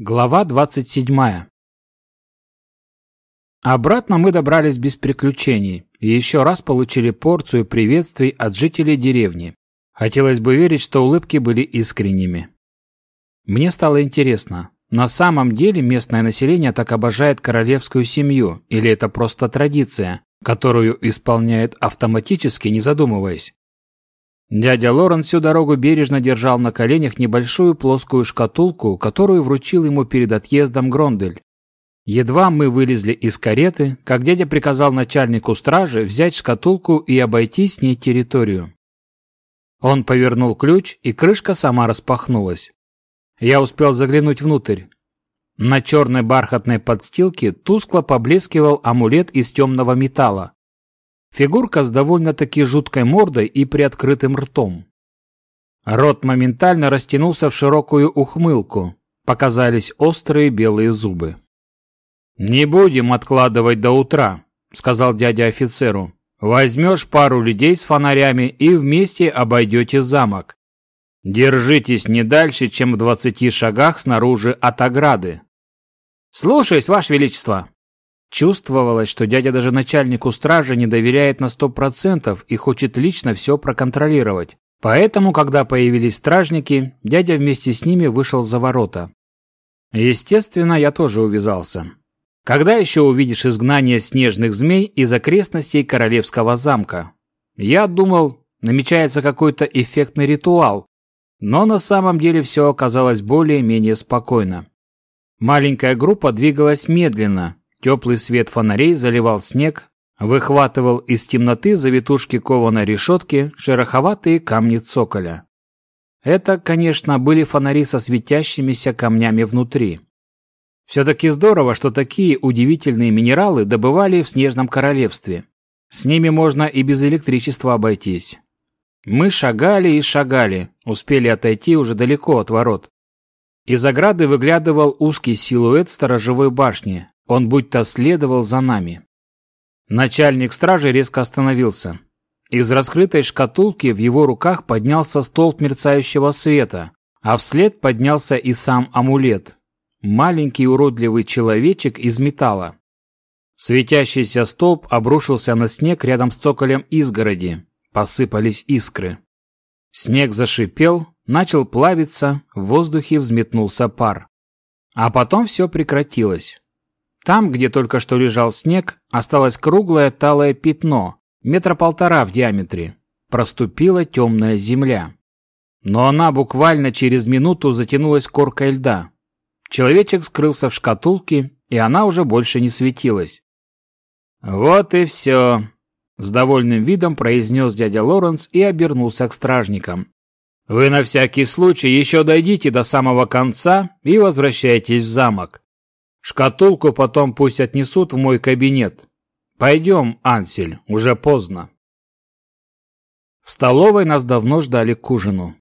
Глава 27. Обратно мы добрались без приключений и еще раз получили порцию приветствий от жителей деревни. Хотелось бы верить, что улыбки были искренними. Мне стало интересно, на самом деле местное население так обожает королевскую семью или это просто традиция, которую исполняет автоматически, не задумываясь? Дядя Лорен всю дорогу бережно держал на коленях небольшую плоскую шкатулку, которую вручил ему перед отъездом Грондель. Едва мы вылезли из кареты, как дядя приказал начальнику стражи взять шкатулку и обойти с ней территорию. Он повернул ключ, и крышка сама распахнулась. Я успел заглянуть внутрь. На черной бархатной подстилке тускло поблескивал амулет из темного металла. Фигурка с довольно-таки жуткой мордой и приоткрытым ртом. Рот моментально растянулся в широкую ухмылку. Показались острые белые зубы. «Не будем откладывать до утра», — сказал дядя офицеру. «Возьмешь пару людей с фонарями и вместе обойдете замок. Держитесь не дальше, чем в двадцати шагах снаружи от ограды». «Слушаюсь, Ваше Величество!» Чувствовалось, что дядя даже начальнику стражи не доверяет на сто процентов и хочет лично все проконтролировать. Поэтому, когда появились стражники, дядя вместе с ними вышел за ворота. Естественно, я тоже увязался. Когда еще увидишь изгнание снежных змей из окрестностей королевского замка? Я думал, намечается какой-то эффектный ритуал, но на самом деле все оказалось более-менее спокойно. Маленькая группа двигалась медленно, Теплый свет фонарей заливал снег, выхватывал из темноты завитушки кованой решетки шероховатые камни цоколя. Это, конечно, были фонари со светящимися камнями внутри. Все-таки здорово, что такие удивительные минералы добывали в Снежном Королевстве. С ними можно и без электричества обойтись. Мы шагали и шагали, успели отойти уже далеко от ворот. Из ограды выглядывал узкий силуэт сторожевой башни, он будто следовал за нами. Начальник стражи резко остановился. Из раскрытой шкатулки в его руках поднялся столб мерцающего света, а вслед поднялся и сам амулет. Маленький уродливый человечек из металла. Светящийся столб обрушился на снег рядом с цоколем изгороди. Посыпались искры. Снег зашипел, начал плавиться, в воздухе взметнулся пар. А потом все прекратилось. Там, где только что лежал снег, осталось круглое талое пятно, метра полтора в диаметре. Проступила темная земля. Но она буквально через минуту затянулась коркой льда. Человечек скрылся в шкатулке, и она уже больше не светилась. «Вот и все», — с довольным видом произнес дядя Лоренс и обернулся к стражникам. «Вы на всякий случай еще дойдите до самого конца и возвращайтесь в замок. Шкатулку потом пусть отнесут в мой кабинет. Пойдем, Ансель, уже поздно. В столовой нас давно ждали к ужину.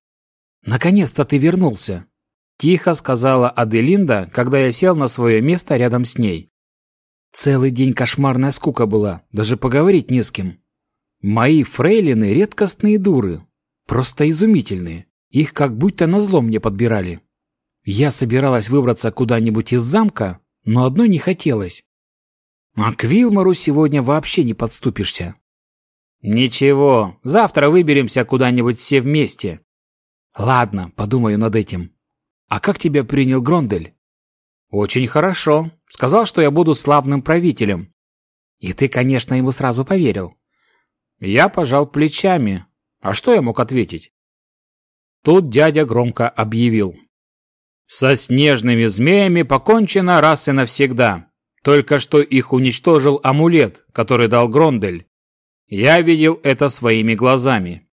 «Наконец-то ты вернулся!» Тихо сказала Аделинда, когда я сел на свое место рядом с ней. Целый день кошмарная скука была, даже поговорить не с кем. Мои фрейлины редкостные дуры, просто изумительные. Их как будто на зло мне подбирали. Я собиралась выбраться куда-нибудь из замка, но одной не хотелось. А к Вилмару сегодня вообще не подступишься. Ничего, завтра выберемся куда-нибудь все вместе. Ладно, подумаю над этим. А как тебя принял Грондель? Очень хорошо. Сказал, что я буду славным правителем. И ты, конечно, ему сразу поверил. Я пожал плечами. А что я мог ответить? Тут дядя громко объявил. Со снежными змеями покончено раз и навсегда. Только что их уничтожил амулет, который дал Грондель. Я видел это своими глазами.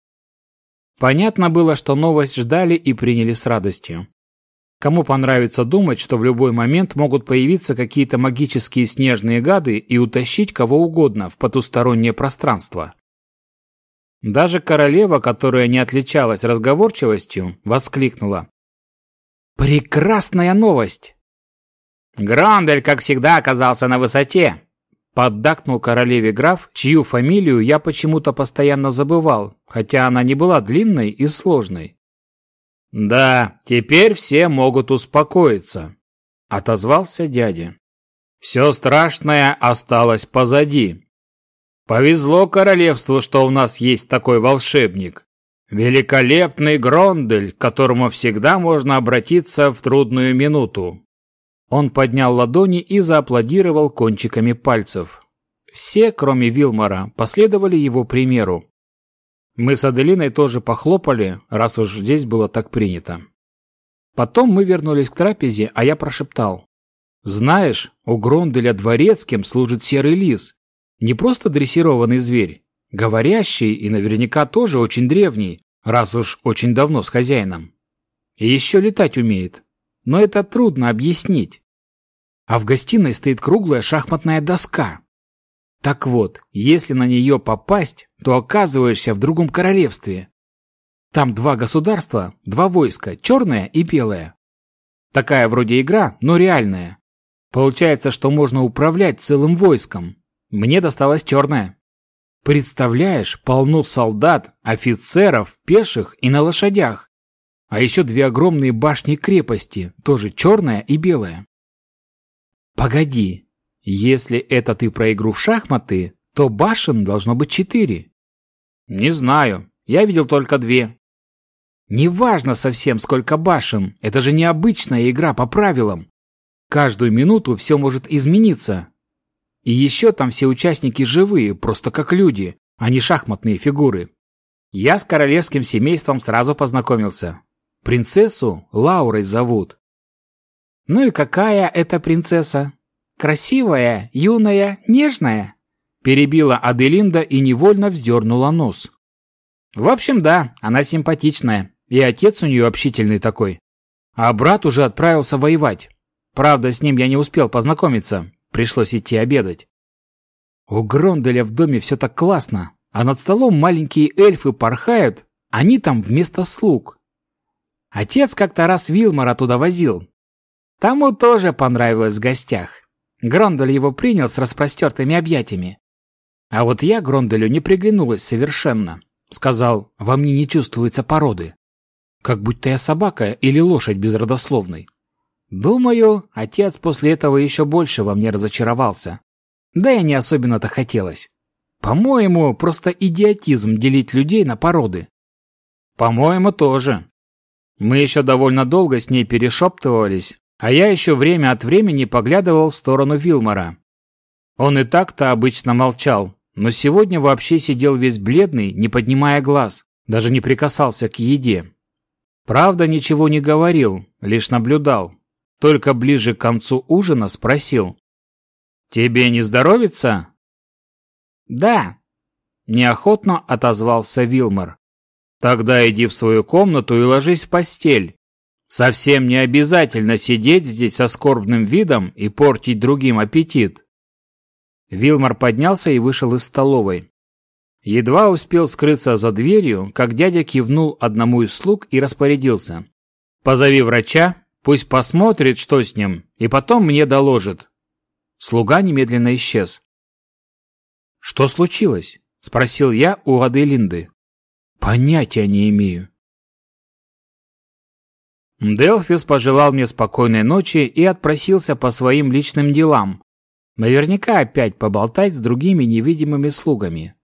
Понятно было, что новость ждали и приняли с радостью. Кому понравится думать, что в любой момент могут появиться какие-то магические снежные гады и утащить кого угодно в потустороннее пространство? Даже королева, которая не отличалась разговорчивостью, воскликнула. Прекрасная новость! Грандель, как всегда, оказался на высоте. Поддакнул королеве граф, чью фамилию я почему-то постоянно забывал, хотя она не была длинной и сложной. Да, теперь все могут успокоиться. отозвался дядя. Все страшное осталось позади. Повезло королевству, что у нас есть такой волшебник. Великолепный Грондель, к которому всегда можно обратиться в трудную минуту. Он поднял ладони и зааплодировал кончиками пальцев. Все, кроме Вилмора, последовали его примеру. Мы с Аделиной тоже похлопали, раз уж здесь было так принято. Потом мы вернулись к трапезе, а я прошептал. «Знаешь, у Гронделя дворецким служит серый лис. Не просто дрессированный зверь, говорящий и наверняка тоже очень древний, раз уж очень давно с хозяином. И еще летать умеет. Но это трудно объяснить. А в гостиной стоит круглая шахматная доска. Так вот, если на нее попасть, то оказываешься в другом королевстве. Там два государства, два войска, черное и белое. Такая вроде игра, но реальная. Получается, что можно управлять целым войском. Мне досталось черное. Представляешь, полно солдат, офицеров, пеших и на лошадях. А еще две огромные башни крепости, тоже черная и белая. Погоди, если это ты про игру в шахматы, то башен должно быть четыре. Не знаю, я видел только две. Неважно совсем, сколько башен, это же необычная игра по правилам. Каждую минуту все может измениться. И еще там все участники живые, просто как люди, а не шахматные фигуры. Я с королевским семейством сразу познакомился. Принцессу Лаурой зовут. Ну и какая это принцесса? Красивая, юная, нежная? Перебила Аделинда и невольно вздернула нос. В общем, да, она симпатичная. И отец у нее общительный такой. А брат уже отправился воевать. Правда, с ним я не успел познакомиться. Пришлось идти обедать. У Гронделя в доме все так классно, а над столом маленькие эльфы порхают, они там вместо слуг. Отец как-то раз Вилмара туда возил. Тому тоже понравилось в гостях. Грондель его принял с распростертыми объятиями. А вот я Гронделю не приглянулась совершенно. Сказал, во мне не чувствуется породы. Как будто я собака или лошадь безродословной. Думаю, отец после этого еще больше во мне разочаровался. Да и не особенно-то хотелось. По-моему, просто идиотизм делить людей на породы. По-моему, тоже. Мы еще довольно долго с ней перешептывались, а я еще время от времени поглядывал в сторону Вилмора. Он и так-то обычно молчал, но сегодня вообще сидел весь бледный, не поднимая глаз, даже не прикасался к еде. Правда, ничего не говорил, лишь наблюдал. Только ближе к концу ужина спросил. «Тебе не здоровится?» «Да», – неохотно отозвался Вилмор. «Тогда иди в свою комнату и ложись в постель. Совсем не обязательно сидеть здесь со скорбным видом и портить другим аппетит. Вилмар поднялся и вышел из столовой. Едва успел скрыться за дверью, как дядя кивнул одному из слуг и распорядился. «Позови врача, пусть посмотрит, что с ним, и потом мне доложит». Слуга немедленно исчез. «Что случилось?» – спросил я у Аделинды. «Понятия не имею. Делфис пожелал мне спокойной ночи и отпросился по своим личным делам. Наверняка опять поболтать с другими невидимыми слугами.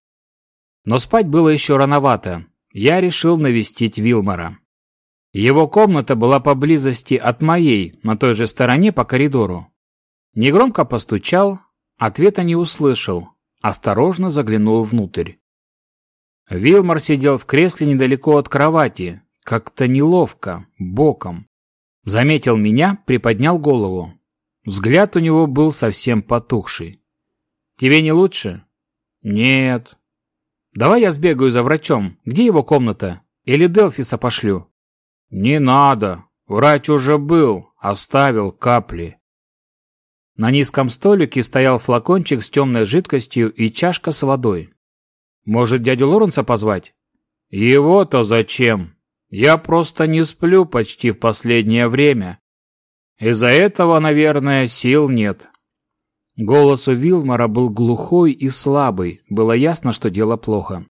Но спать было еще рановато. Я решил навестить Вилмора. Его комната была поблизости от моей, на той же стороне по коридору. Негромко постучал, ответа не услышал, осторожно заглянул внутрь. Вилмор сидел в кресле недалеко от кровати, как-то неловко, боком. Заметил меня, приподнял голову. Взгляд у него был совсем потухший. «Тебе не лучше?» «Нет». «Давай я сбегаю за врачом. Где его комната? Или Делфиса пошлю?» «Не надо. Врач уже был. Оставил капли». На низком столике стоял флакончик с темной жидкостью и чашка с водой. «Может, дядю Лоренса позвать?» «Его-то зачем?» Я просто не сплю почти в последнее время. Из-за этого, наверное, сил нет. Голос у Вилмора был глухой и слабый. Было ясно, что дело плохо.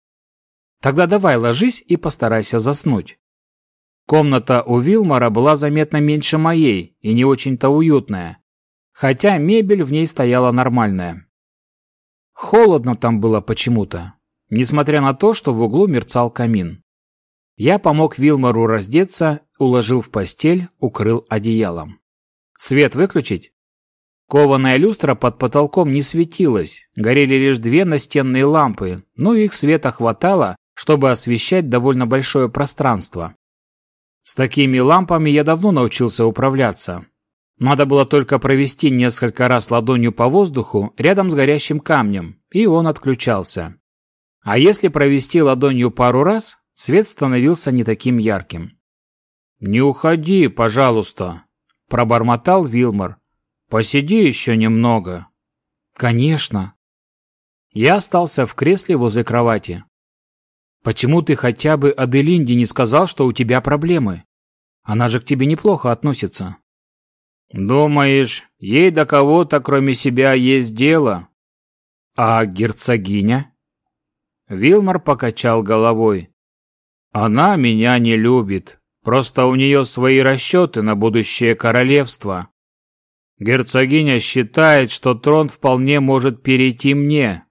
Тогда давай ложись и постарайся заснуть. Комната у Вилмора была заметно меньше моей и не очень-то уютная, хотя мебель в ней стояла нормальная. Холодно там было почему-то, несмотря на то, что в углу мерцал камин. Я помог Вилмору раздеться, уложил в постель, укрыл одеялом. Свет выключить? Кованая люстра под потолком не светилась, горели лишь две настенные лампы, но их света хватало, чтобы освещать довольно большое пространство. С такими лампами я давно научился управляться. Надо было только провести несколько раз ладонью по воздуху рядом с горящим камнем, и он отключался. А если провести ладонью пару раз, свет становился не таким ярким. «Не уходи, пожалуйста», – пробормотал Вилмор. «Посиди еще немного». «Конечно». Я остался в кресле возле кровати. «Почему ты хотя бы Аделинде не сказал, что у тебя проблемы? Она же к тебе неплохо относится». «Думаешь, ей до кого-то кроме себя есть дело?» «А герцогиня?» Вилмар покачал головой. «Она меня не любит. Просто у нее свои расчеты на будущее королевство. Герцогиня считает, что трон вполне может перейти мне.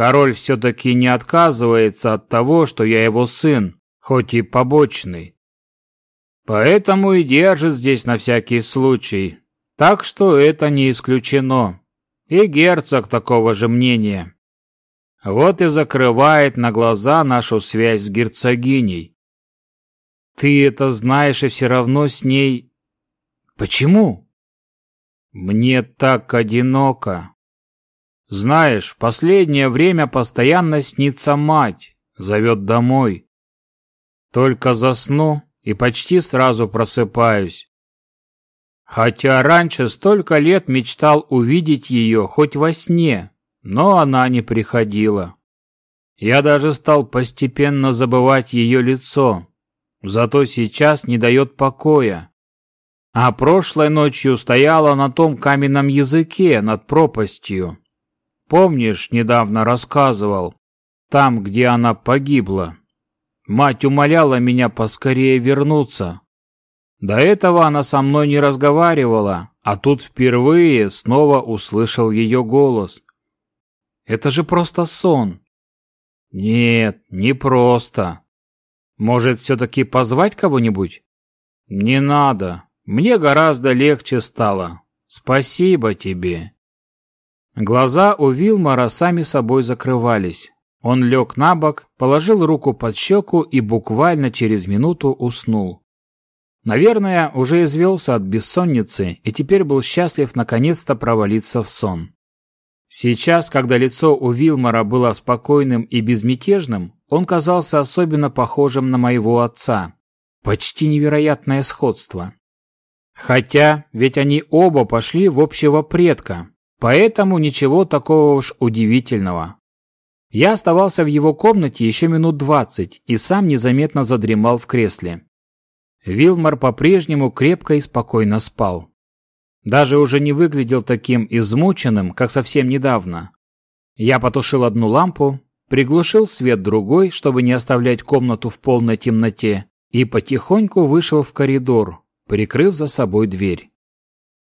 Король все-таки не отказывается от того, что я его сын, хоть и побочный. Поэтому и держит здесь на всякий случай. Так что это не исключено. И герцог такого же мнения. Вот и закрывает на глаза нашу связь с герцогиней. Ты это знаешь и все равно с ней... Почему? Мне так одиноко. Знаешь, последнее время постоянно снится мать, зовет домой. Только засну и почти сразу просыпаюсь. Хотя раньше столько лет мечтал увидеть ее хоть во сне, но она не приходила. Я даже стал постепенно забывать ее лицо, зато сейчас не дает покоя. А прошлой ночью стояла на том каменном языке над пропастью. Помнишь, недавно рассказывал, там, где она погибла. Мать умоляла меня поскорее вернуться. До этого она со мной не разговаривала, а тут впервые снова услышал ее голос. Это же просто сон. Нет, не просто. Может, все-таки позвать кого-нибудь? Не надо. Мне гораздо легче стало. Спасибо тебе. Глаза у Вилмара сами собой закрывались. Он лег на бок, положил руку под щеку и буквально через минуту уснул. Наверное, уже извелся от бессонницы и теперь был счастлив наконец-то провалиться в сон. Сейчас, когда лицо у Вилмора было спокойным и безмятежным, он казался особенно похожим на моего отца. Почти невероятное сходство. Хотя, ведь они оба пошли в общего предка, поэтому ничего такого уж удивительного. Я оставался в его комнате еще минут двадцать и сам незаметно задремал в кресле. Вилмар по-прежнему крепко и спокойно спал. Даже уже не выглядел таким измученным, как совсем недавно. Я потушил одну лампу, приглушил свет другой, чтобы не оставлять комнату в полной темноте, и потихоньку вышел в коридор, прикрыв за собой дверь.